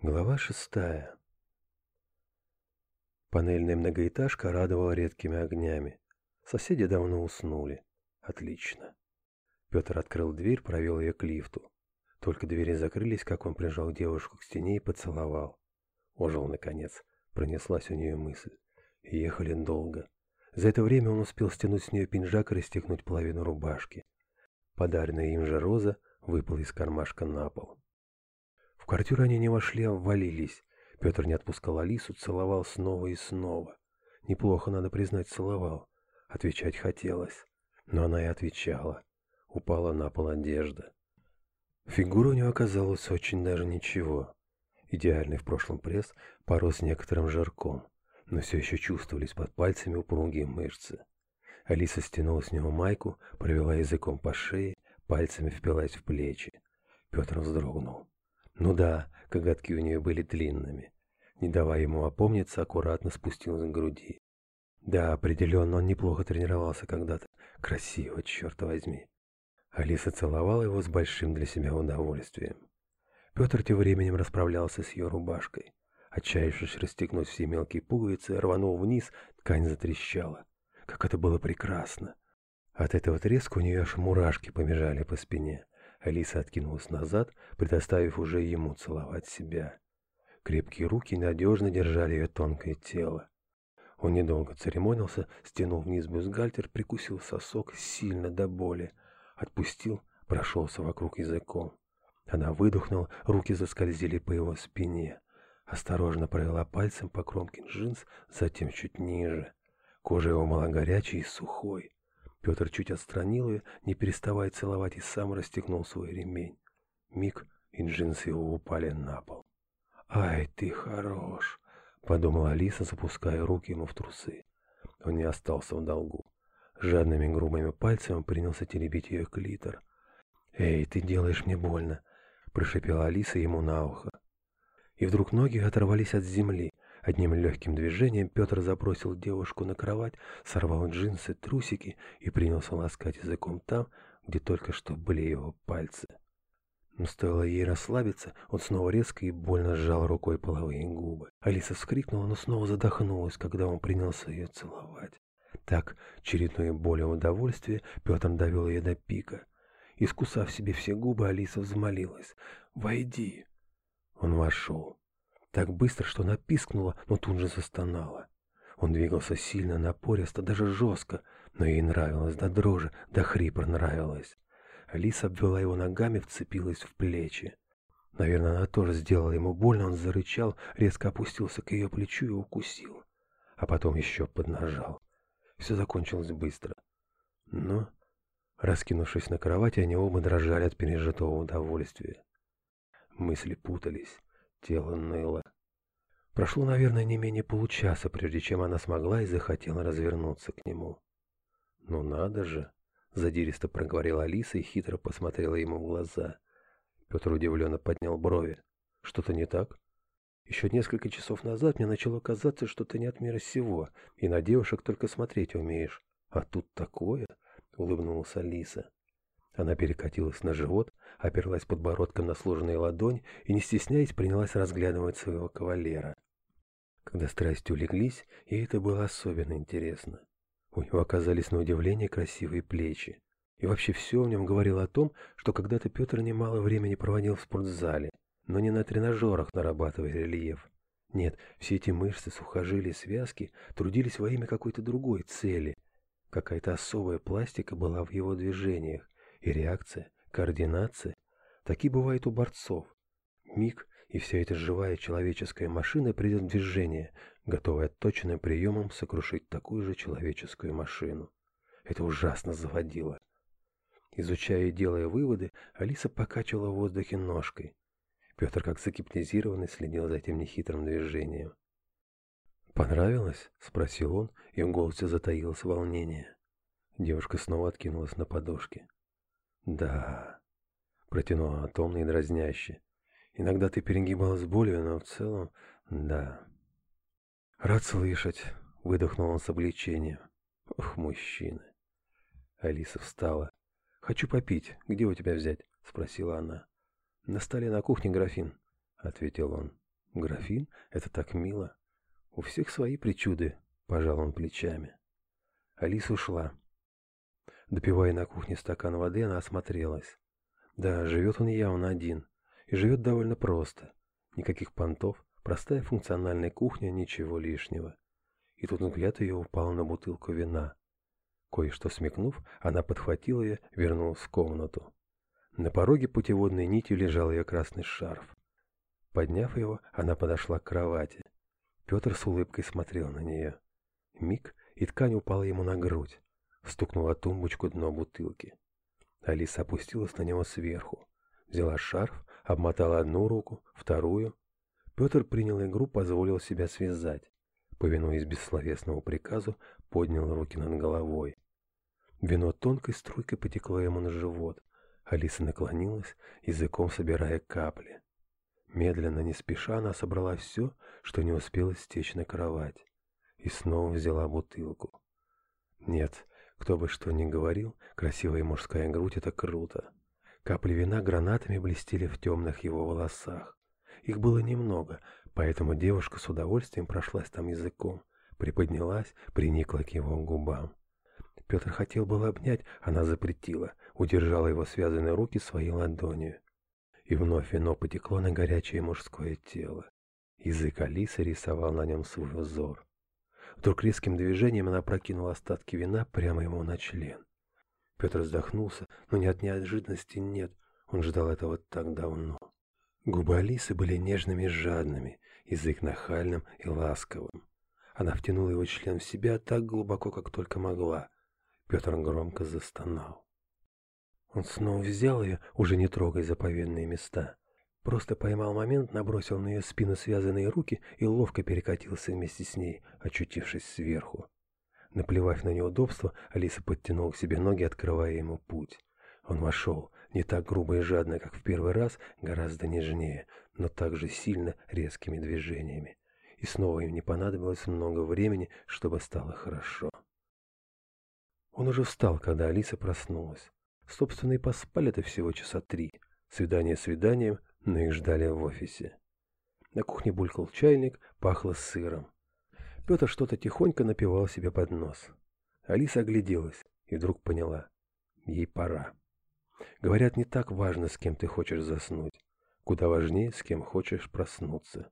Глава шестая. Панельная многоэтажка радовала редкими огнями. Соседи давно уснули. Отлично. Петр открыл дверь, провел ее к лифту. Только двери закрылись, как он прижал девушку к стене и поцеловал. Ожил, наконец. Пронеслась у нее мысль. Ехали долго. За это время он успел стянуть с нее пинжак и расстегнуть половину рубашки. Подаренная им же роза выпала из кармашка на пол квартиру они не вошли, а ввалились. Петр не отпускал Алису, целовал снова и снова. Неплохо, надо признать, целовал. Отвечать хотелось. Но она и отвечала. Упала на пол одежда. Фигура у нее оказалась очень даже ничего. Идеальный в прошлом пресс порос некоторым жарком, но все еще чувствовались под пальцами упругие мышцы. Алиса стянула с него майку, провела языком по шее, пальцами впилась в плечи. Петр вздрогнул. Ну да, коготки у нее были длинными. Не давая ему опомниться, аккуратно спустил на груди. Да, определенно он неплохо тренировался когда-то. Красиво, черт возьми. Алиса целовала его с большим для себя удовольствием. Петр тем временем расправлялся с ее рубашкой. Отчаявшись расстегнуть все мелкие пуговицы, рванул вниз, ткань затрещала. Как это было прекрасно! От этого треска у нее аж мурашки побежали по спине. Алиса откинулась назад, предоставив уже ему целовать себя. Крепкие руки надежно держали ее тонкое тело. Он недолго церемонился, стянул вниз бюстгальтер, прикусил сосок сильно до боли, отпустил, прошелся вокруг языком. Она выдохнула, руки заскользили по его спине. Осторожно провела пальцем по кромке джинс, затем чуть ниже. Кожа его была горячей и сухой. Петр чуть отстранил ее, не переставая целовать, и сам расстегнул свой ремень. Миг и джинсы его упали на пол. «Ай, ты хорош!» — подумала Алиса, запуская руки ему в трусы. Он не остался в долгу. Жадными грубыми пальцами принялся теребить ее клитор. «Эй, ты делаешь мне больно!» — прошепела Алиса ему на ухо. И вдруг ноги оторвались от земли. Одним легким движением Петр забросил девушку на кровать, сорвал джинсы, трусики и принялся ласкать языком там, где только что были его пальцы. Но стоило ей расслабиться, он снова резко и больно сжал рукой половые губы. Алиса вскрикнула, но снова задохнулась, когда он принялся ее целовать. Так, чередное болью удовольствие, Петр довел ее до пика. Искусав себе все губы, Алиса взмолилась. «Войди!» Он вошел так быстро, что она пискнула, но тут же застонала. Он двигался сильно, напористо, даже жестко, но ей нравилось до дрожи, до хрипа нравилось. Алиса обвела его ногами, вцепилась в плечи. Наверное, она тоже сделала ему больно, он зарычал, резко опустился к ее плечу и укусил. А потом еще поднажал. Все закончилось быстро. Но, раскинувшись на кровати, они оба дрожали от пережитого удовольствия. Мысли путались тело Прошло, наверное, не менее получаса, прежде чем она смогла и захотела развернуться к нему. «Ну надо же!» — задиристо проговорила Алиса и хитро посмотрела ему в глаза. Петр удивленно поднял брови. «Что-то не так?» «Еще несколько часов назад мне начало казаться, что ты не от мира сего, и на девушек только смотреть умеешь. А тут такое!» — улыбнулась Алиса. Она перекатилась на живот оперлась подбородком на сложенные ладонь и, не стесняясь, принялась разглядывать своего кавалера. Когда страсти улеглись, ей это было особенно интересно. У него оказались на удивление красивые плечи. И вообще все в нем говорило о том, что когда-то Петр немало времени проводил в спортзале, но не на тренажерах нарабатывая рельеф. Нет, все эти мышцы, сухожилия, связки трудились во имя какой-то другой цели. Какая-то особая пластика была в его движениях, и реакция координации, такие бывает у борцов. Миг, и вся эта живая человеческая машина придет в движение, готовая точным приемом сокрушить такую же человеческую машину. Это ужасно заводило. Изучая и делая выводы, Алиса покачивала в воздухе ножкой. Петр, как загипнотизированный, следил за этим нехитрым движением. «Понравилось?» — спросил он, и в голосе затаилось волнение. Девушка снова откинулась на подушке. Да. Протянула томно и дразняще. Иногда ты перегибалась болью, но в целом... Да. Рад слышать. Выдохнул он с облегчением. Ох, мужчины. Алиса встала. «Хочу попить. Где у тебя взять?» — спросила она. «На столе на кухне графин», — ответил он. «Графин? Это так мило. У всех свои причуды», — пожал он плечами. Алиса ушла допивая на кухне стакан воды, она осмотрелась. Да, живет он явно один. И живет довольно просто. Никаких понтов, простая функциональная кухня, ничего лишнего. И тут взгляд ее упал на бутылку вина. Кое-что смекнув, она подхватила ее, вернулась в комнату. На пороге путеводной нитью лежал ее красный шарф. Подняв его, она подошла к кровати. Петр с улыбкой смотрел на нее. Миг, и ткань упала ему на грудь стукнула тумбочку дно бутылки. Алиса опустилась на него сверху, взяла шарф, обмотала одну руку, вторую. Петр принял игру, позволил себя связать. Повинуясь бессловесному приказу, поднял руки над головой. Вино тонкой струйкой потекло ему на живот. Алиса наклонилась, языком собирая капли. Медленно, не спеша, она собрала все, что не успела стечь на кровать. И снова взяла бутылку. Нет, кто бы что ни говорил, красивая мужская грудь — это круто. Капли вина гранатами блестели в темных его волосах. Их было немного, поэтому девушка с удовольствием прошлась там языком, приподнялась, приникла к его губам. Петр хотел было обнять, она запретила, удержала его связанные руки своей ладонью. И вновь вино потекло на горячее мужское тело. Язык Алисы рисовал на нем свой взор. Вдруг резким движением она прокинула остатки вина прямо ему на член. Петр вздохнулся, но ни от неожиданности нет, он ждал этого так давно. Губы Алисы были нежными и жадными, язык нахальным и ласковым. Она втянула его член в себя так глубоко, как только могла. Петр громко застонал. Он снова взял ее, уже не трогая заповедные места — просто поймал момент, набросил на ее спину связанные руки и ловко перекатился вместе с ней, очутившись сверху. Наплевав на неудобство, Алиса подтянула к себе ноги, открывая ему путь. Он вошел, не так грубо и жадно, как в первый раз, гораздо нежнее, но также сильно резкими движениями. И снова им не понадобилось много времени, чтобы стало хорошо. Он уже встал, когда Алиса проснулась. Собственно, и поспали-то всего часа три. Свидание свиданием, но их ждали в офисе. На кухне булькал чайник, пахло сыром. Петр что-то тихонько напивал себе под нос. Алиса огляделась и вдруг поняла. Ей пора. Говорят, не так важно, с кем ты хочешь заснуть. Куда важнее, с кем хочешь проснуться.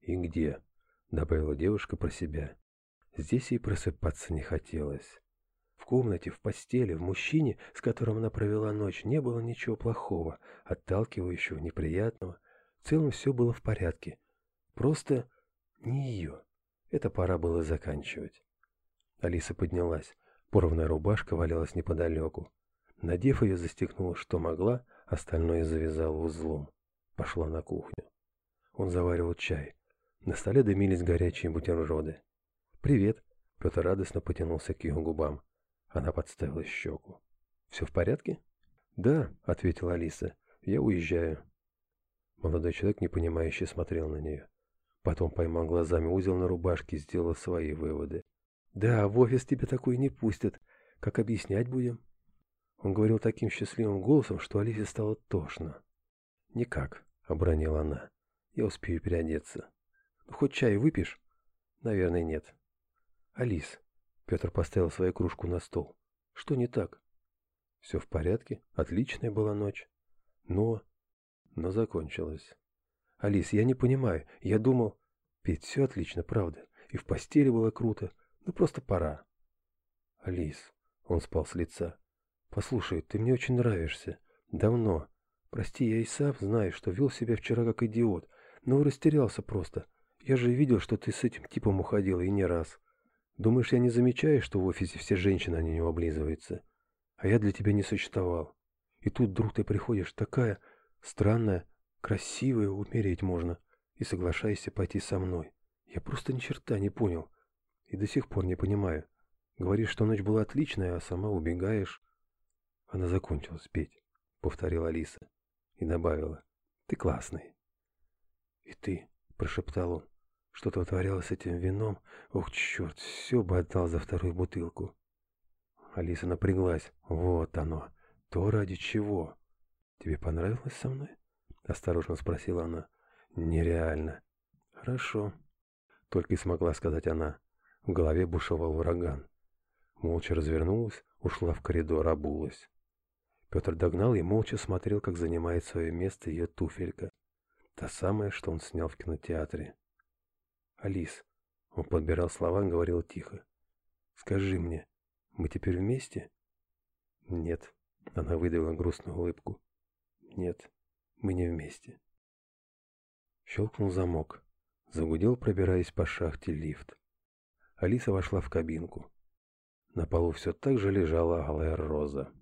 И где, добавила девушка про себя. Здесь ей просыпаться не хотелось комнате, в постели, в мужчине, с которым она провела ночь, не было ничего плохого, отталкивающего, неприятного. В целом все было в порядке. Просто не ее. Это пора было заканчивать. Алиса поднялась. Порванная рубашка валялась неподалеку. Надев ее, застегнула, что могла, остальное завязала узлом. Пошла на кухню. Он заваривал чай. На столе дымились горячие бутерброды. «Привет!» Петр радостно потянулся к ее губам. Она подставила щеку. «Все в порядке?» «Да», — ответила Алиса. «Я уезжаю». Молодой человек, непонимающе, смотрел на нее. Потом поймал глазами узел на рубашке и сделал свои выводы. «Да, в офис тебя такой не пустят. Как объяснять будем?» Он говорил таким счастливым голосом, что Алисе стало тошно. «Никак», — обронила она. «Я успею переодеться». «Ну, хоть чай выпьешь?» «Наверное, нет». «Алис, Петр поставил свою кружку на стол. «Что не так?» «Все в порядке. Отличная была ночь. Но...» «Но закончилась». «Алис, я не понимаю. Я думал...» «Петь, все отлично, правда. И в постели было круто. Ну просто пора». «Алис...» Он спал с лица. «Послушай, ты мне очень нравишься. Давно. Прости, я и сам знаю, что вел себя вчера как идиот, но растерялся просто. Я же видел, что ты с этим типом уходила и не раз. Думаешь, я не замечаю, что в офисе все женщины на нее облизываются? А я для тебя не существовал. И тут вдруг ты приходишь такая странная, красивая, умереть можно, и соглашаешься пойти со мной. Я просто ни черта не понял. И до сих пор не понимаю. Говоришь, что ночь была отличная, а сама убегаешь. Она закончила спеть, повторила Алиса и добавила. Ты классный. И ты, прошептал он. Что творялось с этим вином? Ох, черт, все бы отдал за вторую бутылку. Алиса напряглась. Вот оно. То ради чего. Тебе понравилось со мной? Осторожно спросила она. Нереально. Хорошо. Только и смогла сказать она. В голове бушевал ураган. Молча развернулась, ушла в коридор, обулась. Петр догнал и молча смотрел, как занимает свое место ее туфелька. Та самая, что он снял в кинотеатре. Алис. Он подбирал слова, говорил тихо. «Скажи мне, мы теперь вместе?» «Нет». Она выдавила грустную улыбку. «Нет, мы не вместе». Щелкнул замок. Загудел, пробираясь по шахте, лифт. Алиса вошла в кабинку. На полу все так же лежала алая роза.